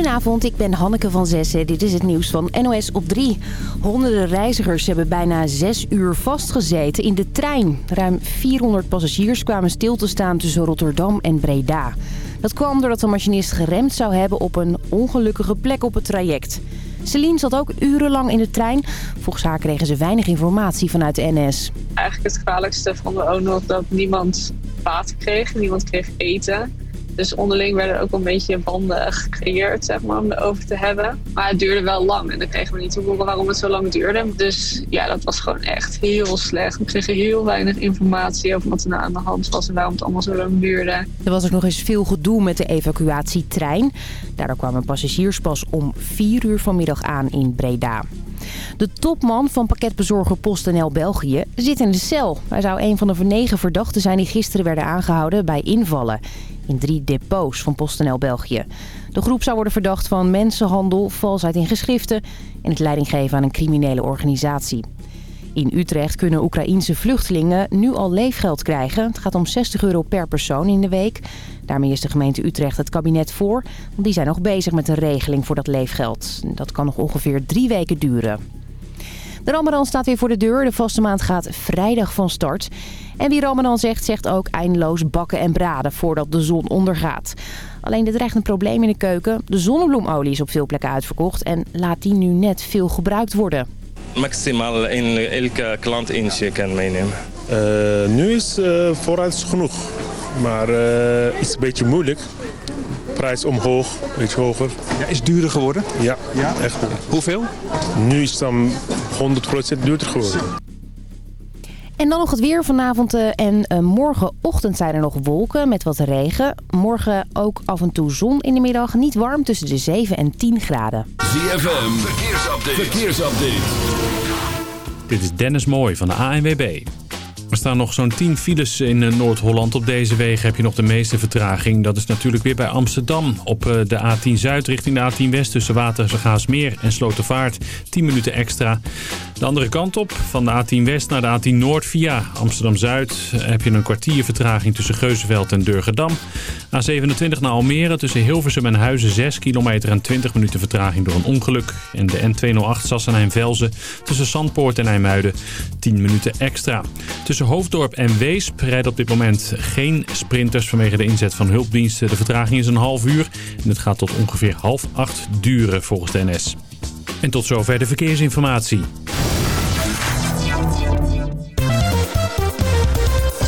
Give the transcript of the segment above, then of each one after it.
Goedenavond, ik ben Hanneke van Zessen. Dit is het nieuws van NOS op 3. Honderden reizigers hebben bijna zes uur vastgezeten in de trein. Ruim 400 passagiers kwamen stil te staan tussen Rotterdam en Breda. Dat kwam doordat de machinist geremd zou hebben op een ongelukkige plek op het traject. Celine zat ook urenlang in de trein. Volgens haar kregen ze weinig informatie vanuit de NS. Eigenlijk het gevaarlijkste vonden we ook nog dat niemand water kreeg. Niemand kreeg eten. Dus onderling werden ook een beetje banden gecreëerd zeg maar, om erover te hebben. Maar het duurde wel lang en dan kregen we niet te horen waarom het zo lang duurde. Dus ja, dat was gewoon echt heel slecht. We kregen heel weinig informatie over wat er nou aan de hand was en waarom het allemaal zo lang duurde. Er was ook nog eens veel gedoe met de evacuatietrein. Daardoor kwamen passagiers pas om 4 uur vanmiddag aan in Breda. De topman van pakketbezorger PostNL België zit in de cel. Hij zou een van de negen verdachten zijn die gisteren werden aangehouden bij invallen in drie depots van PostNL België. De groep zou worden verdacht van mensenhandel, valsheid in geschriften en het leidinggeven aan een criminele organisatie. In Utrecht kunnen Oekraïense vluchtelingen nu al leefgeld krijgen. Het gaat om 60 euro per persoon in de week. Daarmee is de gemeente Utrecht het kabinet voor. Want die zijn nog bezig met een regeling voor dat leefgeld. Dat kan nog ongeveer drie weken duren. De Ramadan staat weer voor de deur. De vaste maand gaat vrijdag van start. En wie Ramadan zegt, zegt ook eindeloos bakken en braden voordat de zon ondergaat. Alleen er dreigt een probleem in de keuken. De zonnebloemolie is op veel plekken uitverkocht en laat die nu net veel gebruikt worden. Maximaal in elke klant eentje kan meenemen. Uh, nu is uh, vooruit genoeg, maar uh, is een beetje moeilijk. Prijs omhoog, beetje hoger. Ja, is duurder geworden? Ja, ja? echt. Hoeveel? Nu is het dan 100% duurder geworden. En dan nog het weer vanavond en uh, morgenochtend zijn er nog wolken met wat regen. Morgen ook af en toe zon in de middag. Niet warm tussen de 7 en 10 graden. ZFM, verkeersupdate. verkeersupdate. Dit is Dennis Mooij van de ANWB. Er staan nog zo'n 10 files in Noord-Holland. Op deze wegen heb je nog de meeste vertraging. Dat is natuurlijk weer bij Amsterdam. Op de A10 Zuid richting de A10 West tussen Watergaasmeer en Slotervaart. 10 minuten extra. De andere kant op, van de A10 West naar de A10 Noord via Amsterdam-Zuid... heb je een kwartier vertraging tussen Geuzenveld en Durgedam. A27 naar Almere tussen Hilversum en Huizen 6 kilometer en 20 minuten vertraging door een ongeluk. En de N208 Sassenheim-Velzen tussen Zandpoort en IJmuiden 10 minuten extra. Tussen Hoofddorp en Weesp rijden op dit moment geen sprinters vanwege de inzet van hulpdiensten. De vertraging is een half uur en het gaat tot ongeveer half acht duren volgens de NS. En tot zover de verkeersinformatie.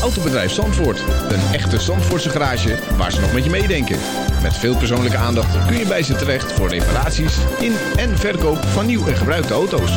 Autobedrijf Zandvoort. Een echte Zandvoortse garage waar ze nog met je meedenken. Met veel persoonlijke aandacht kun je bij ze terecht voor reparaties in en verkoop van nieuw en gebruikte auto's.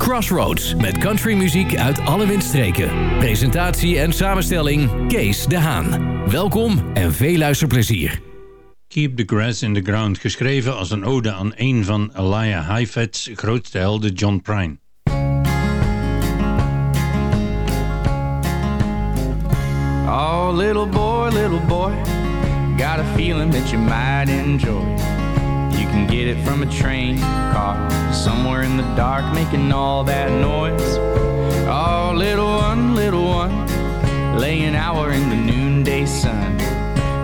Crossroads met countrymuziek uit alle windstreken. Presentatie en samenstelling Kees de Haan. Welkom en veel luisterplezier. Keep the Grass in the Ground, geschreven als een ode aan een van Elijah Heifetz's grootste helden John Prine. Oh, little boy, little boy, got a feeling that you might enjoy. You can get it from a train, car, somewhere in the dark, making all that noise. Oh, little one, little one, lay an hour in the noonday sun.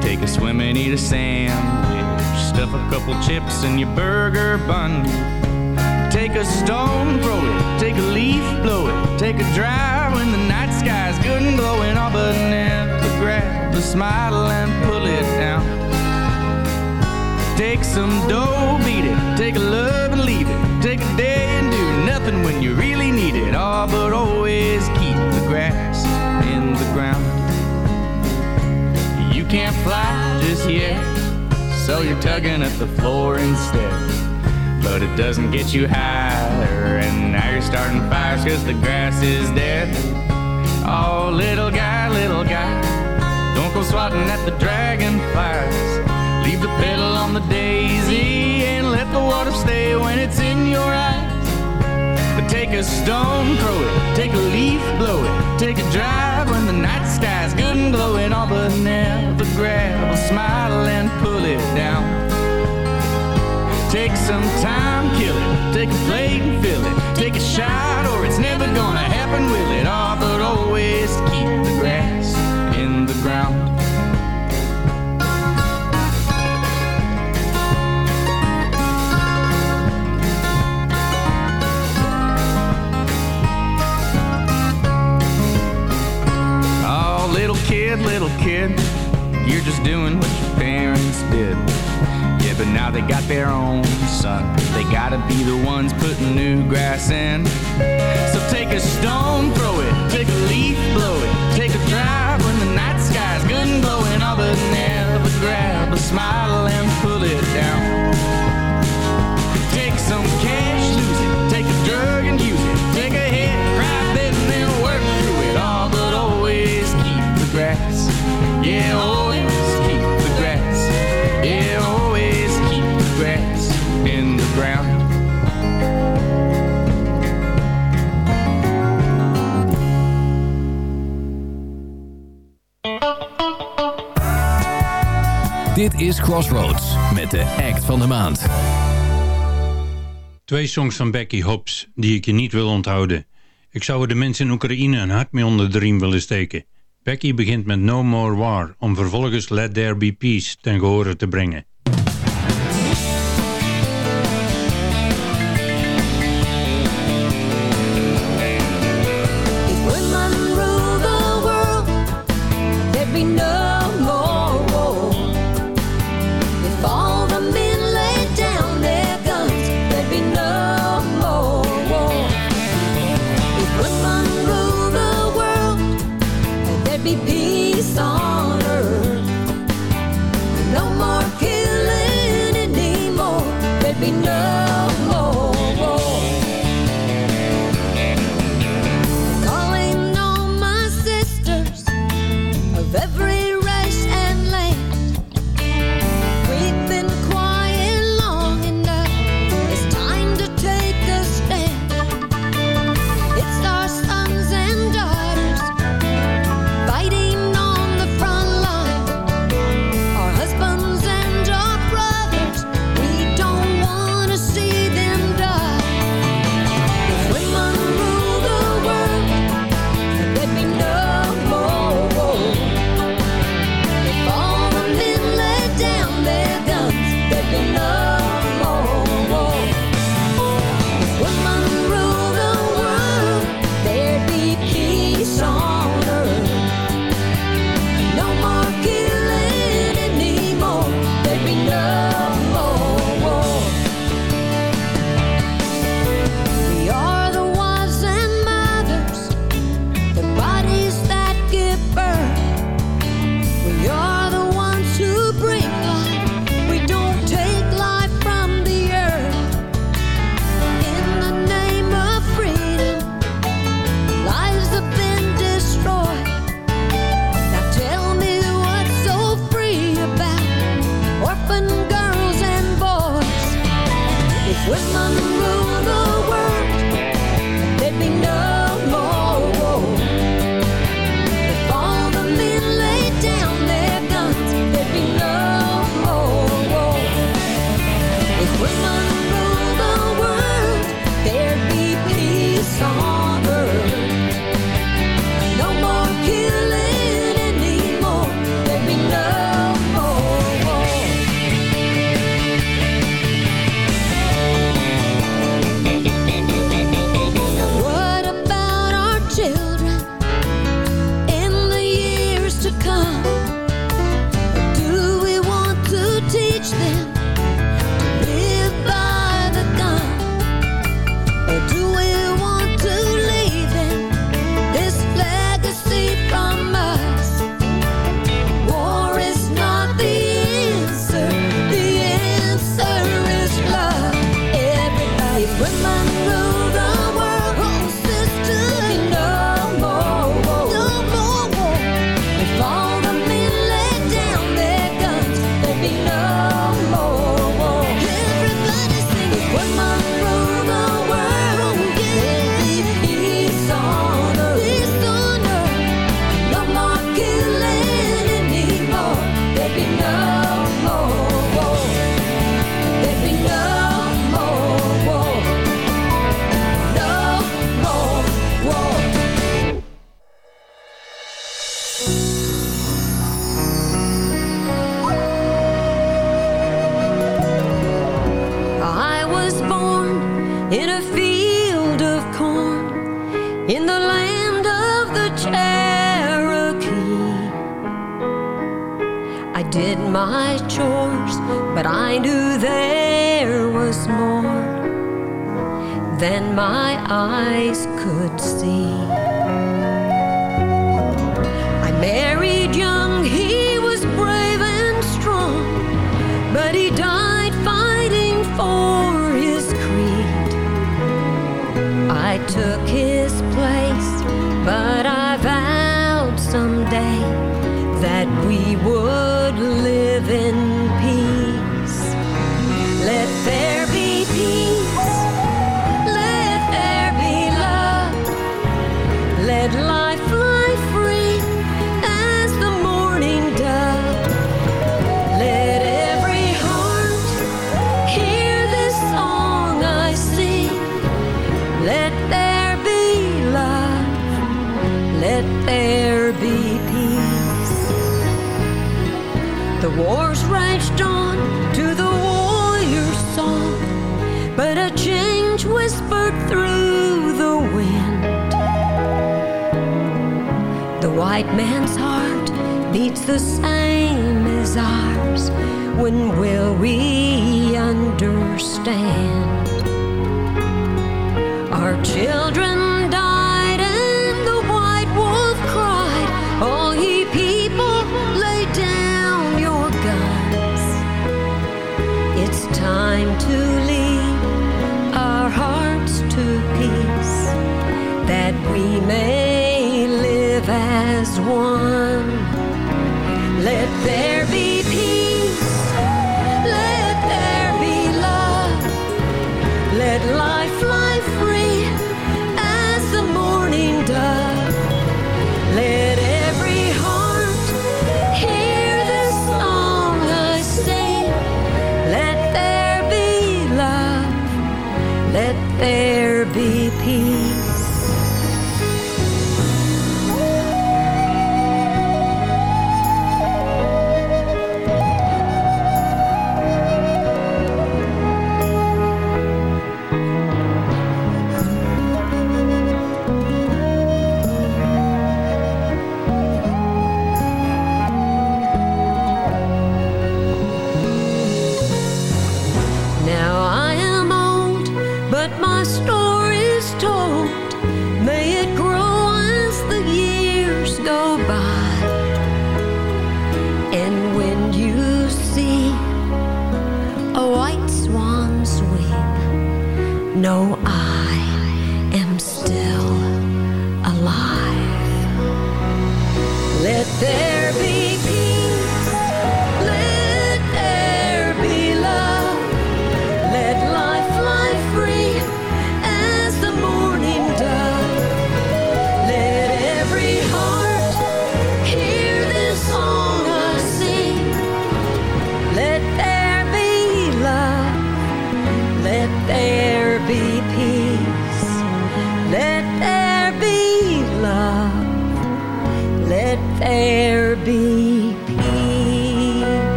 Take a swim and eat a sandwich, stuff a couple chips in your burger bun. Take a stone, throw it, take a leaf, blow it, take a drive when the night sky's good and glowing, all but never grab the smile and down. Take some dough, beat it, take a love and leave it, take a day and do nothing when you really need it, all but always keep the grass in the ground. You can't fly just yet, so you're tugging at the floor instead but it doesn't get you higher. And now you're starting fires cause the grass is dead. Oh, little guy, little guy, don't go swatting at the dragonflies. Leave the petal on the daisy and let the water stay when it's in your eyes. take a stone, throw it. Take a leaf, blow it. Take a drive when the night sky's good and glowing. All but never grab a smile and pull it down. Take some time, kill it. Take a plate and fill it. Take a shot, or it's never gonna happen, will it? All but always keep the grass little kid, you're just doing what your parents did. Yeah, but now they got their own son. They gotta be the ones putting new grass in. So take a stone, throw it. Take a leaf, blow it. Take a drive when the night sky's good and glowing. All but never grab a smile and pull it down. Dit is Crossroads met de act van de maand. Twee songs van Becky Hobbs die ik je niet wil onthouden. Ik zou de mensen in Oekraïne een hart mee onder de riem willen steken. Becky begint met No More War om vervolgens Let There Be Peace ten gehore te brengen.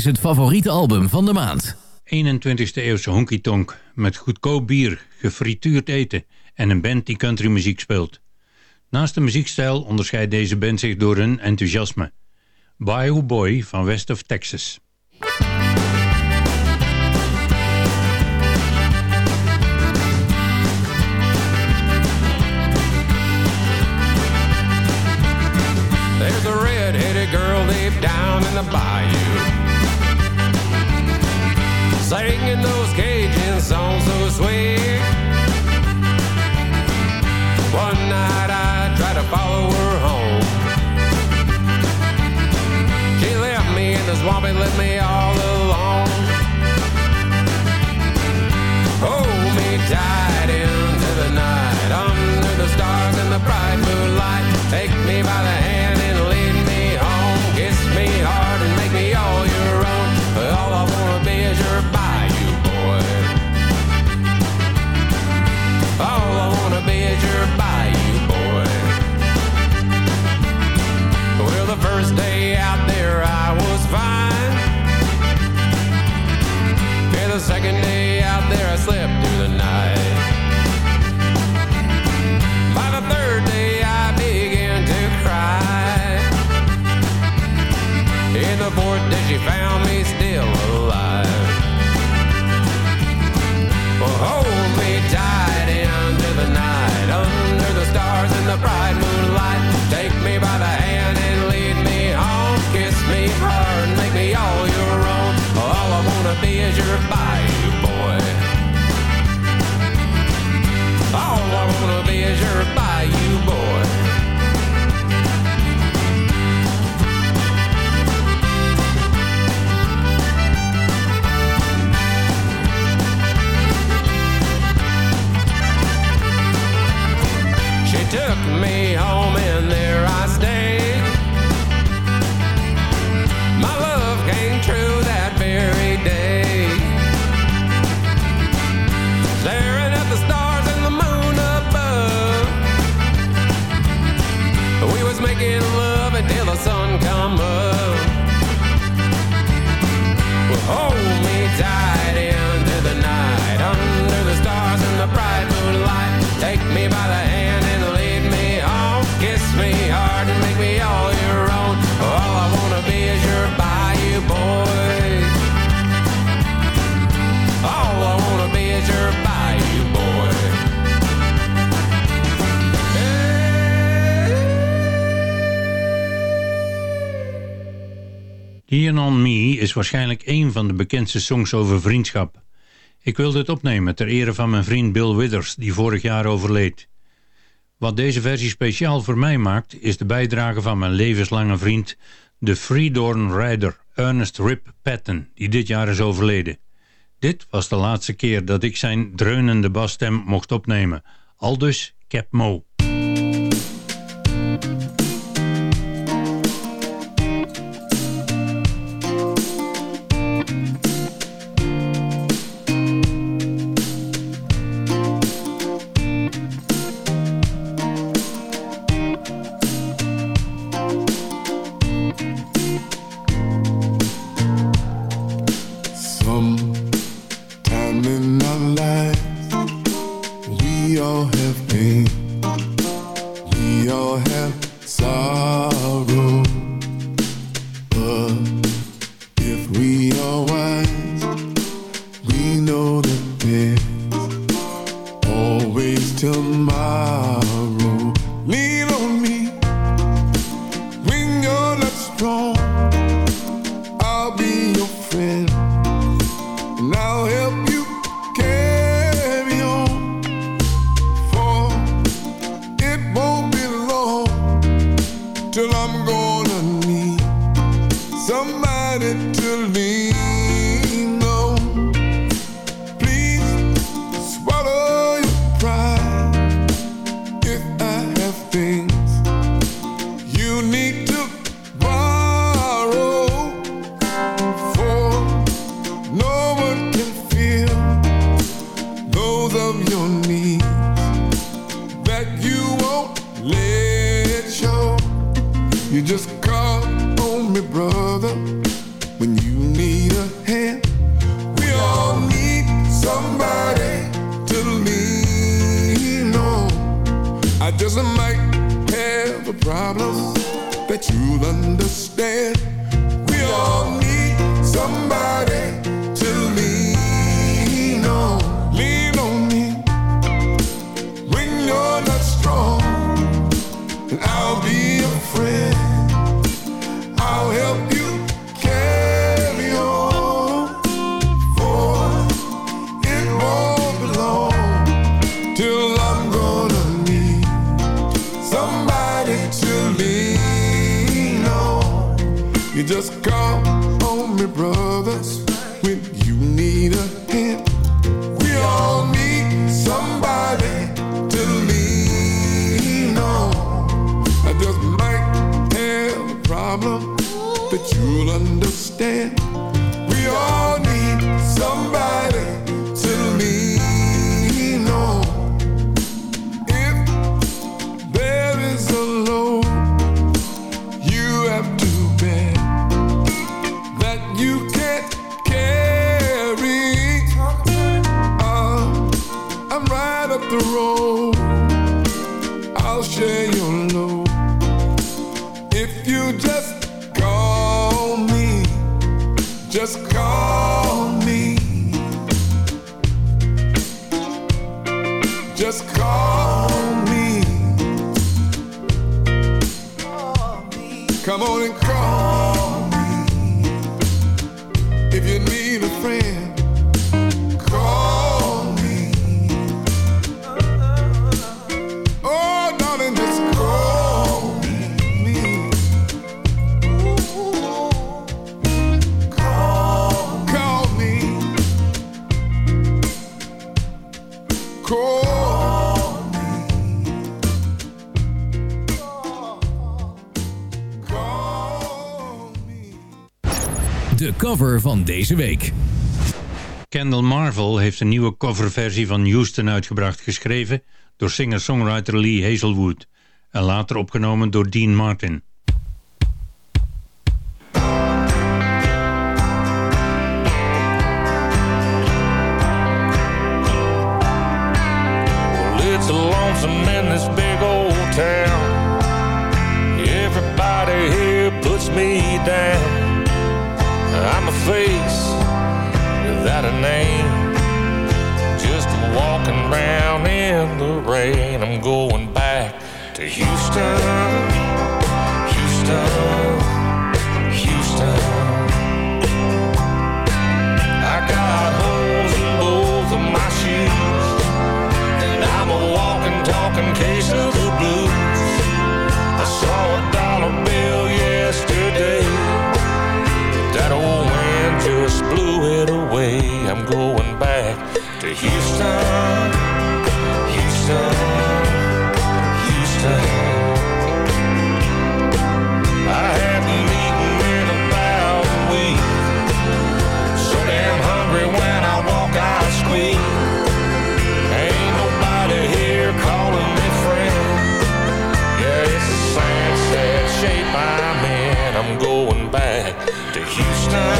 is het favoriete album van de maand. 21e eeuwse honky tonk met goedkoop bier, gefrituurd eten en een band die countrymuziek speelt. Naast de muziekstijl onderscheidt deze band zich door hun enthousiasme. Bayou Boy van West of Texas. There's a red-headed girl deep down in the bayou singing those Cajun songs so sweet. One night I tried to follow her home. She left me in the swamp and left me all alone. Hold me tight into the night, under the stars and the bright moonlight. found me still alive. Well, hold me tight into the night, under the stars in the bright moonlight. Take me by the hand and lead me home. Kiss me hard, and make me all your own. All I wanna be is your bayou boy. All I wanna be is your me home and there I stayed. My love came true that Lean on Me is waarschijnlijk een van de bekendste songs over vriendschap. Ik wil dit opnemen ter ere van mijn vriend Bill Withers, die vorig jaar overleed. Wat deze versie speciaal voor mij maakt, is de bijdrage van mijn levenslange vriend, de Freedorn Rider Ernest Rip Patton, die dit jaar is overleden. Dit was de laatste keer dat ik zijn dreunende basstem mocht opnemen. Aldus Cap Mo. Till I'm gonna need somebody to lean problem that you'll understand. Just call on me, brothers, when you need a hand. We all need somebody to lean on. I just might have a problem that you'll understand. The road. I'll share your load if you just call me. Just call me. Just call me. Come on and call Cover van deze week. Kendall Marvel heeft een nieuwe coverversie van Houston uitgebracht, geschreven door singer-songwriter Lee Hazelwood en later opgenomen door Dean Martin. Going back to Houston, Houston, Houston. I haven't eaten in about a week. So damn hungry when I walk, I squeak. Ain't nobody here calling me friend. Yeah, it's a sad, sad shape I'm in. I'm going back to Houston,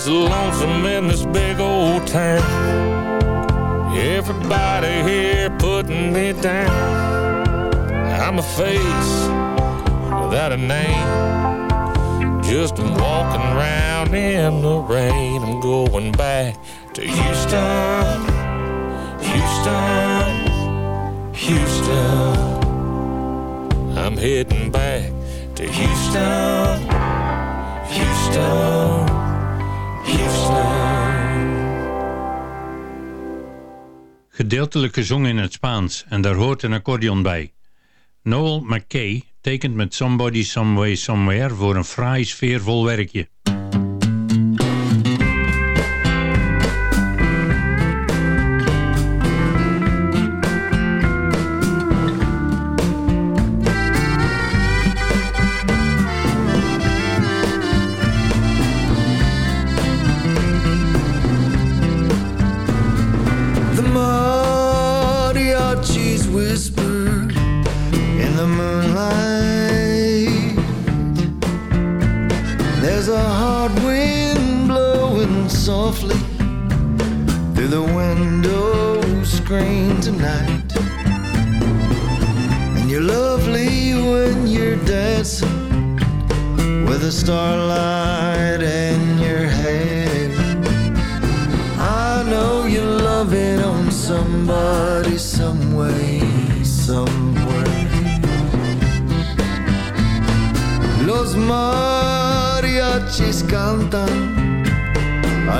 it's lonesome in this big old town. Everybody here putting me down. I'm a face without a name. Just walking around in the rain. I'm going back to Houston, Houston, Houston. I'm heading back to Houston, Houston, Houston. Gedeeltelijk gezongen in het Spaans en daar hoort een accordeon bij. Noel McKay tekent met Somebody Someway Somewhere voor een fraai sfeervol werkje.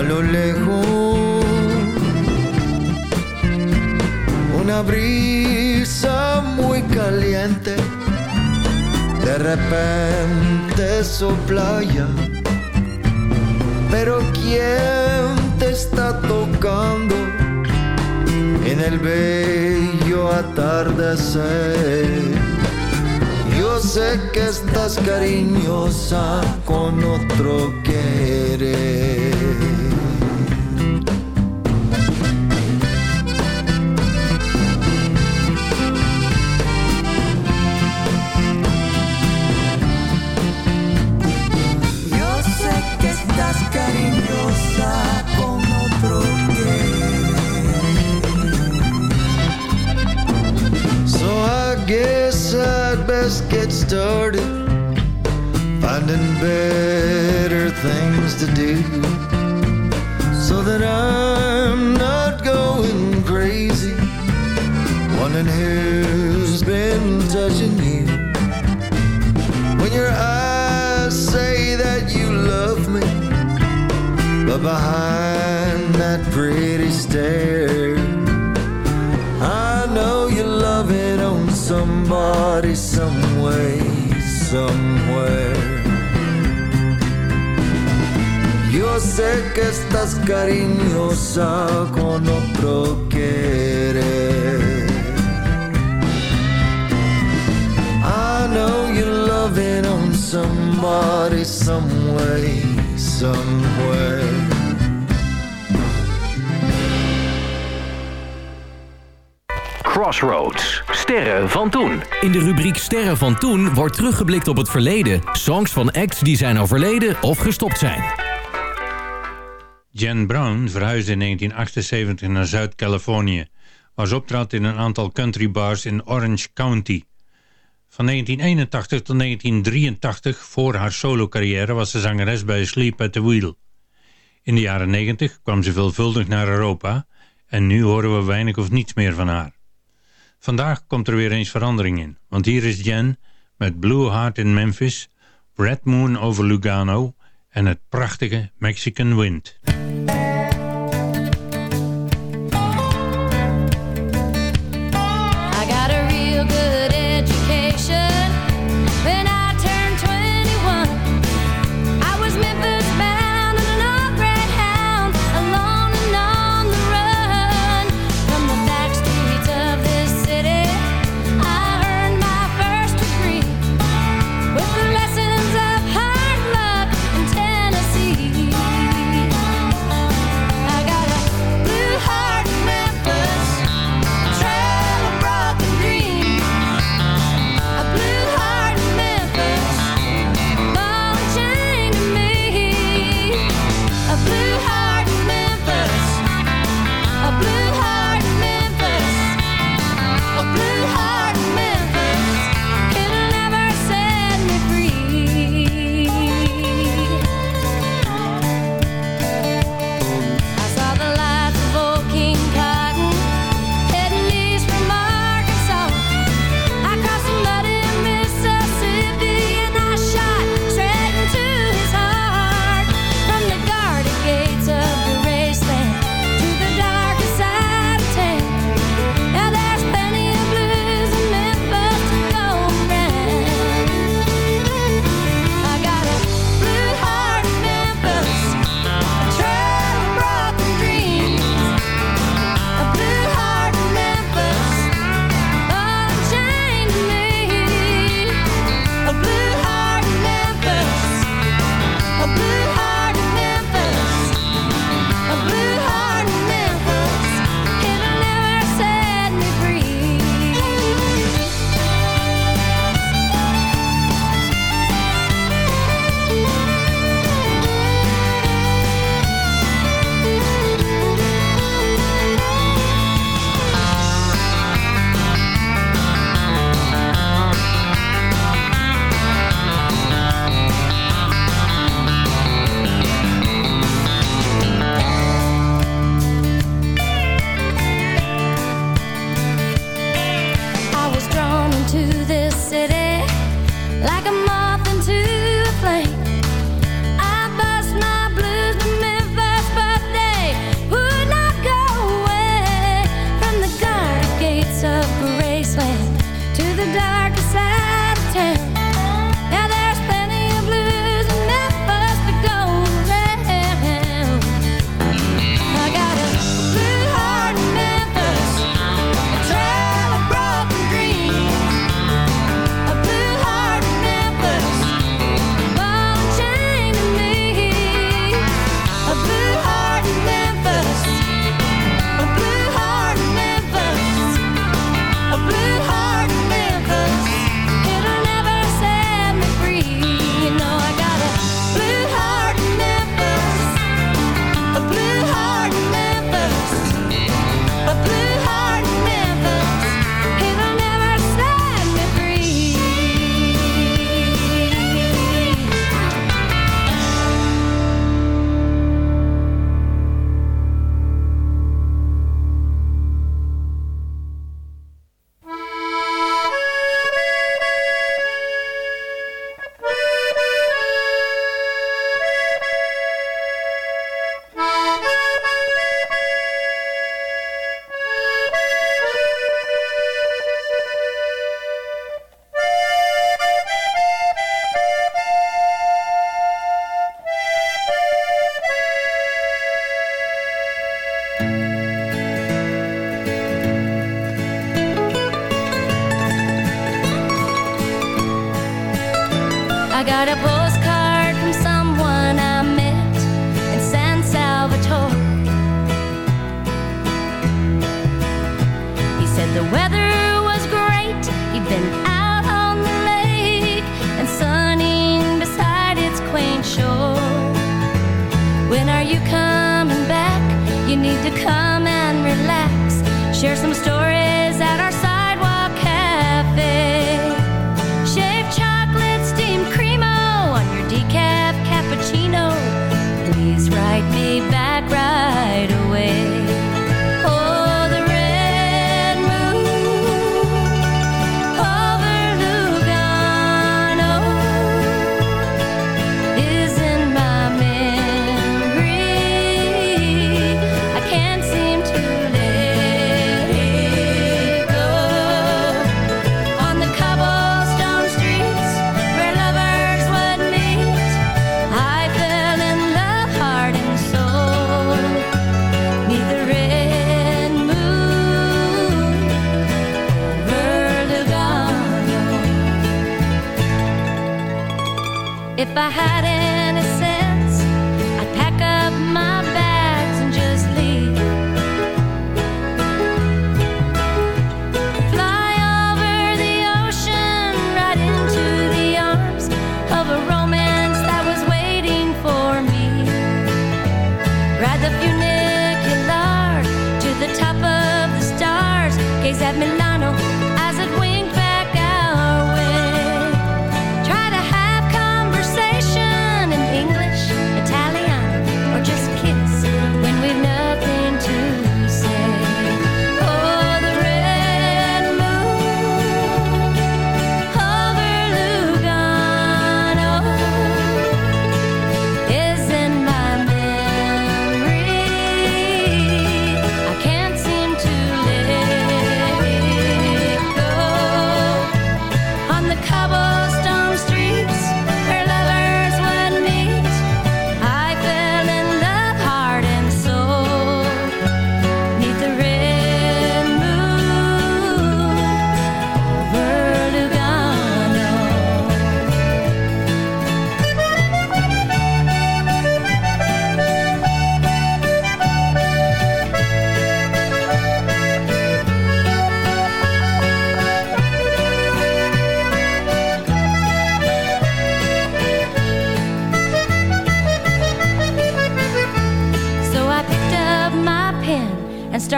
A lo lejos. Una brisa muy caliente de repente sopla ya. Pero ¿quién te está tocando en el bello atardecer. Yo sé que estás cariñosa con otro querer. Started finding better things to do so that I'm not going crazy. Wondering who's been touching you. When your eyes say that you love me but behind that pretty stare I know you're loving on somebody, some way, somewhere. Yo sé que estás cariñosa con otro querer. I know you're loving on somebody, somewhere. Crossroads. Sterren van toen. In de rubriek Sterren van toen wordt teruggeblikt op het verleden. Songs van acts die zijn overleden of gestopt zijn. Jan Brown verhuisde in 1978 naar Zuid-Californië, waar ze optrad in een aantal country bars in Orange County. Van 1981 tot 1983, voor haar solo-carrière, was ze zangeres bij Sleep at the Wheel. In de jaren 90 kwam ze veelvuldig naar Europa en nu horen we weinig of niets meer van haar. Vandaag komt er weer eens verandering in, want hier is Jen met Blue Heart in Memphis, Red Moon over Lugano en het prachtige Mexican Wind.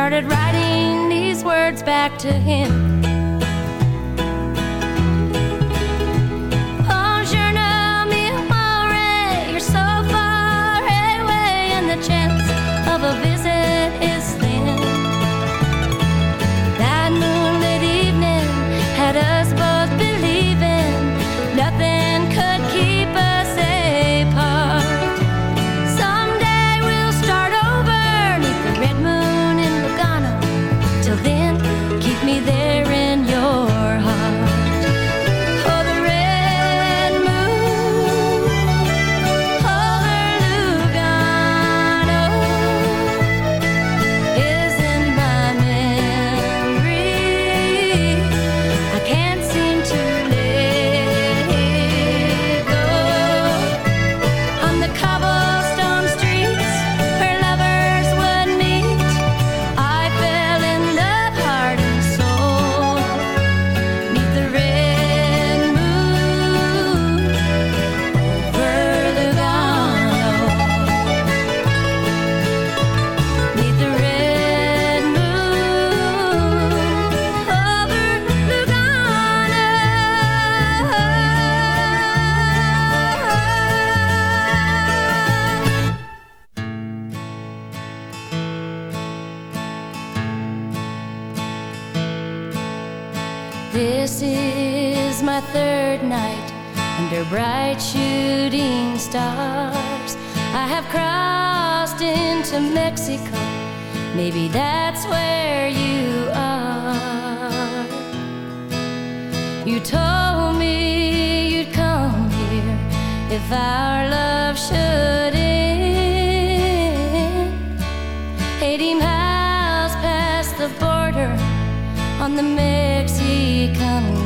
started writing these words back to him. to Mexico. Maybe that's where you are. You told me you'd come here if our love should end. Eighty miles past the border on the Mexican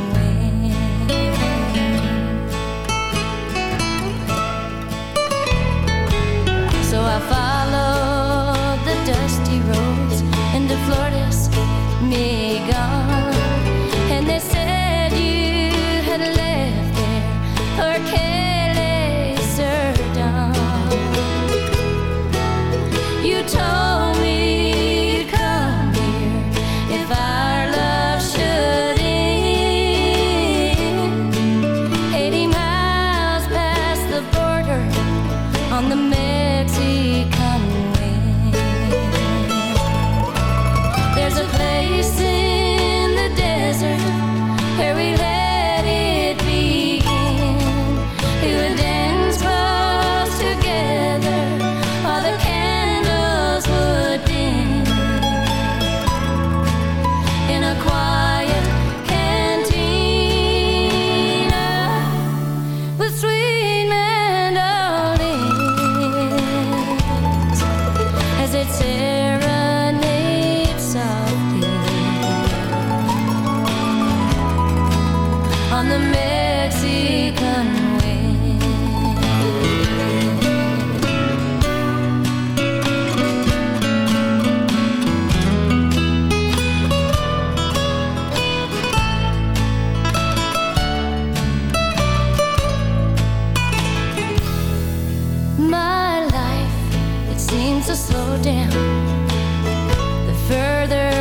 slow down, the further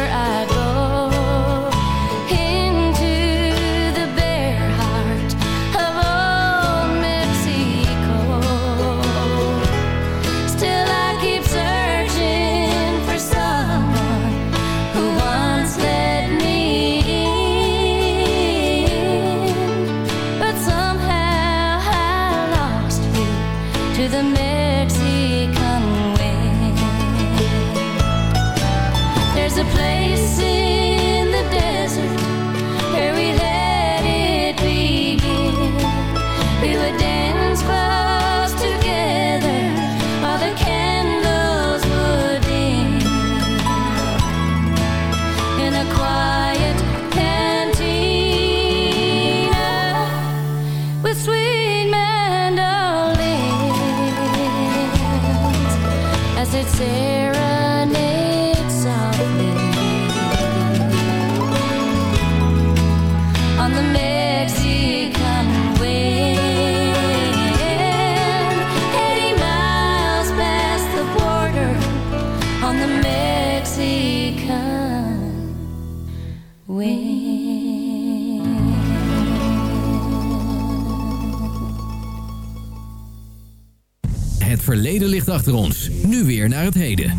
verleden ligt achter ons. Nu weer naar het heden.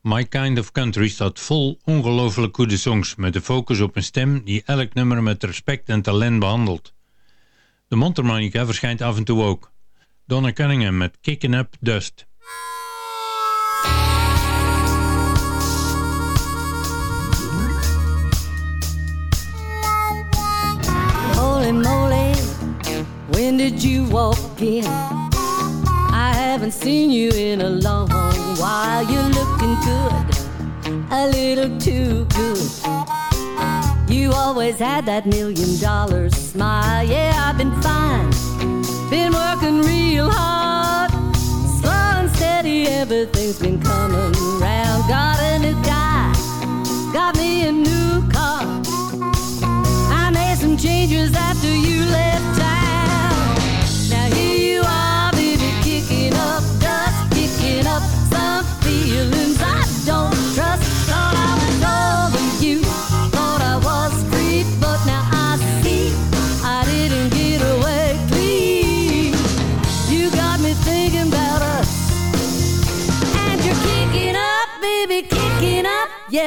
My Kind of Country staat vol ongelooflijk goede songs... met de focus op een stem die elk nummer met respect en talent behandelt. De mondharmonica verschijnt af en toe ook. Donna Cunningham met Kicking Up Dust. Holy moly, when did you walk in? haven't seen you in a long while. You're looking good, a little too good. You always had that million dollar smile. Yeah, I've been fine, been working real hard. Slow and steady, everything's been coming round. Got a new guy, got me a new car. I made some changes after you left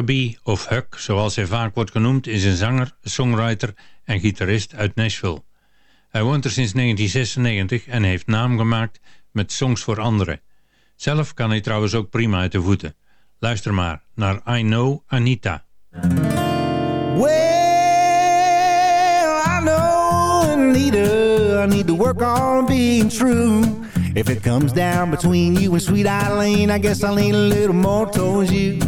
Huckabee, of Huck zoals hij vaak wordt genoemd, is een zanger, songwriter en gitarist uit Nashville. Hij woont er sinds 1996 en heeft naam gemaakt met songs voor anderen. Zelf kan hij trouwens ook prima uit de voeten. Luister maar naar I Know Anita. Well, I know, I need to work on being true. If it comes down between you and Sweet Eileen, I guess I'll lean a little more towards you.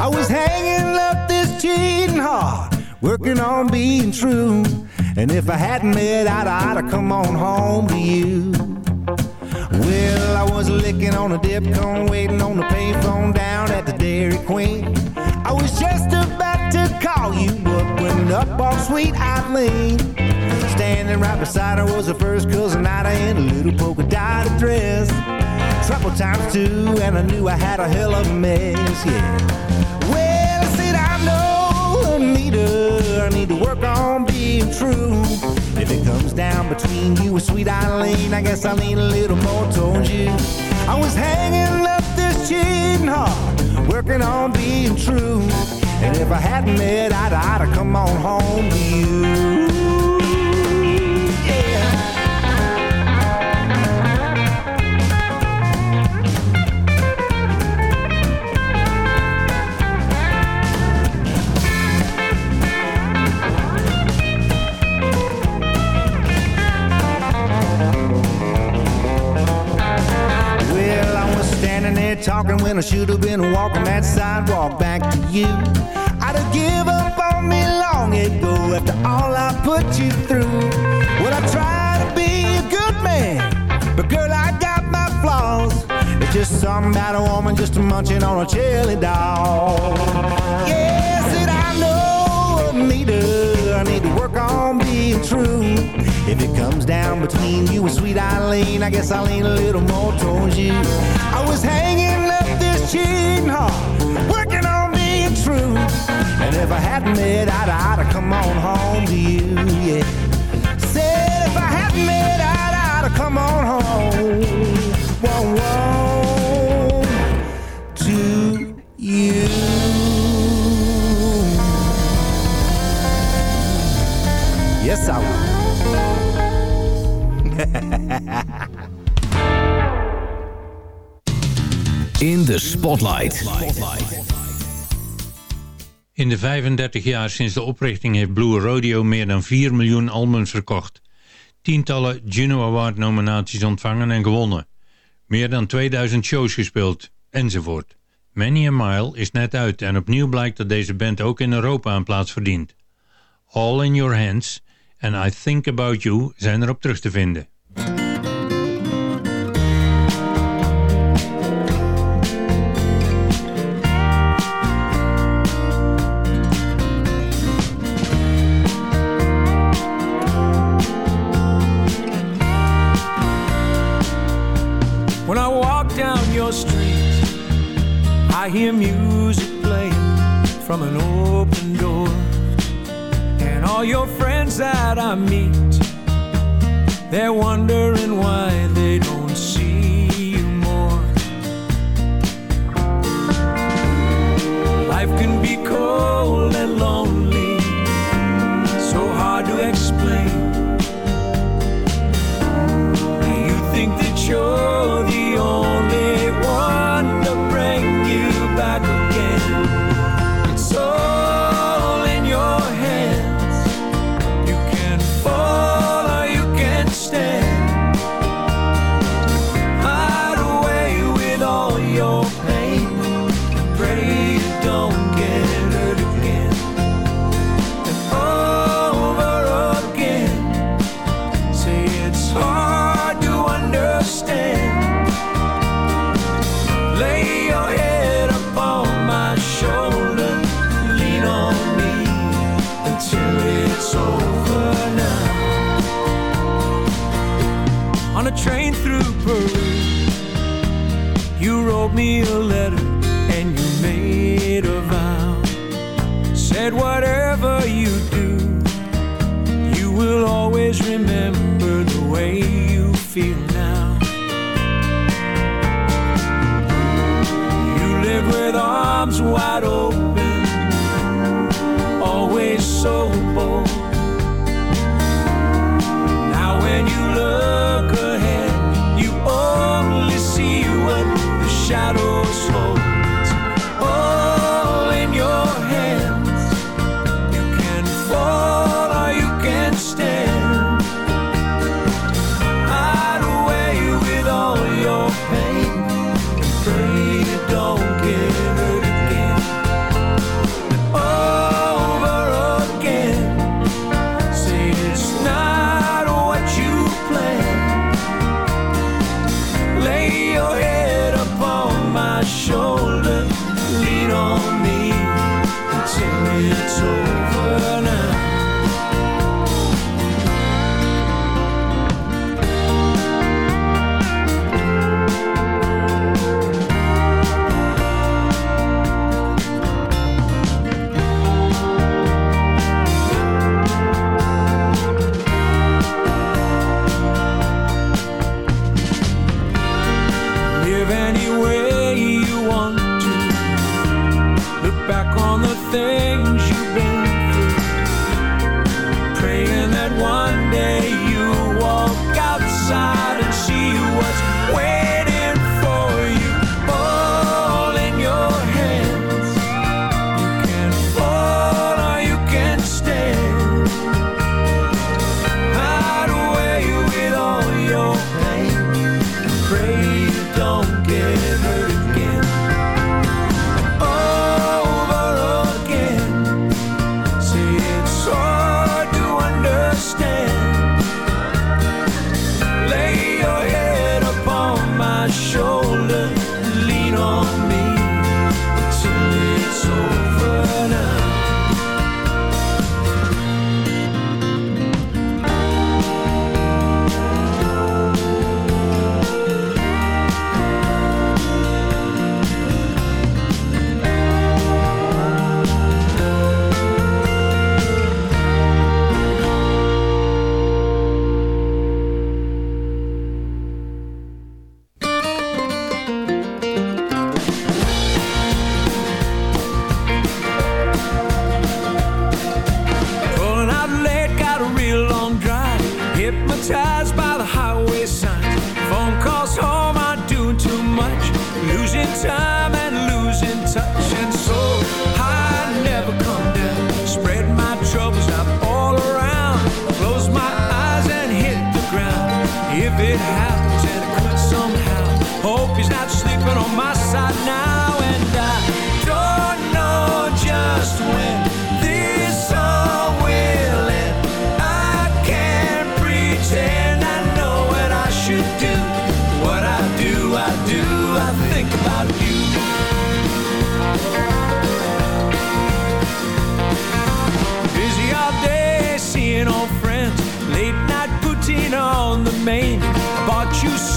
I was hanging up this cheating heart, working on being true. And if I hadn't met, I'd, I'd have come on home to you. Well, I was licking on a dip cone, waiting on the payphone down at the Dairy Queen. I was just about to call you but when up walked Sweet Eileen. Standing right beside her was her first cousin Ida in a little polka dotted dress. Trouble times two, and I knew I had a hell of a mess, yeah. Well, I said I know, Anita, I need to work on being true. If it comes down between you and Sweet Eileen, I guess I lean a little more towards you. I was hanging up this cheating heart, working on being true. And if I hadn't met, I'd, I'd have come on home to you. There talking when I should have been walking that sidewalk back to you. I'd have give up on me long ago after all I put you through. Well, I try to be a good man, but girl, I got my flaws. It's just something about a woman just munching on a chili dog. Yes, and I know, Anita, I need to work on being true. If it comes down between you and Sweet Eileen, I guess I'll lean a little more towards you. I was hanging up this cheating heart, working on being true. And if I hadn't met, I'd, I'd have come on home to you, yeah. Said if I hadn't met, I'd, I'd have come on home. In de Spotlight. In de 35 jaar sinds de oprichting heeft Blue Rodeo meer dan 4 miljoen albums verkocht. Tientallen Juno Award nominaties ontvangen en gewonnen. Meer dan 2000 shows gespeeld, enzovoort. Many a Mile is net uit en opnieuw blijkt dat deze band ook in Europa een plaats verdient. All in Your Hands en I Think About You zijn erop terug te vinden. I hear music playing from an open door. And all your friends that I meet, they're wondering why they don't see you more. Life can be cold and lonely, so hard to explain. You think that you're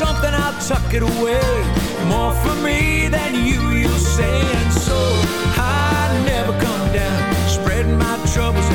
something, I'll tuck it away. More for me than you, you'll say. And so I never come down, spreading my troubles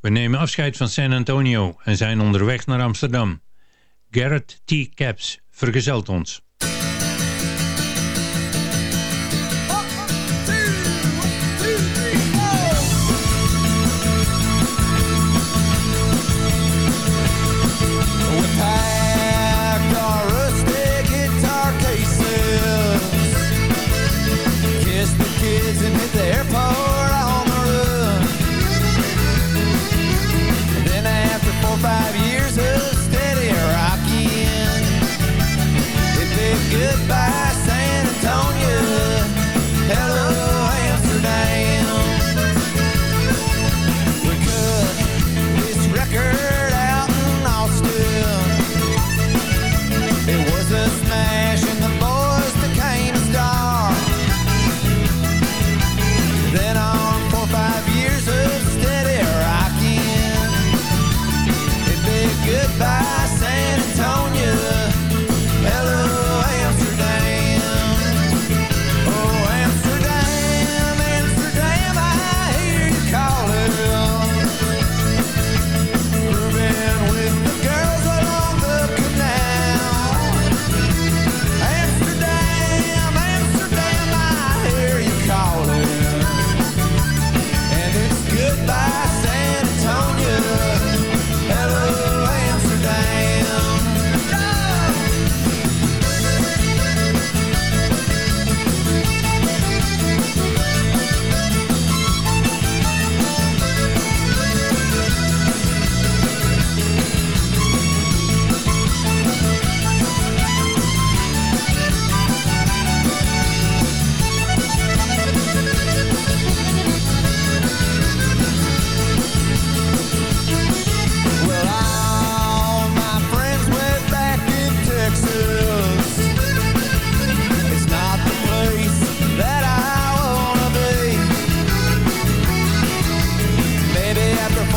We nemen afscheid van San Antonio en zijn onderweg naar Amsterdam. Garrett T. Caps vergezelt ons.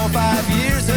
five years